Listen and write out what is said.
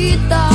cerita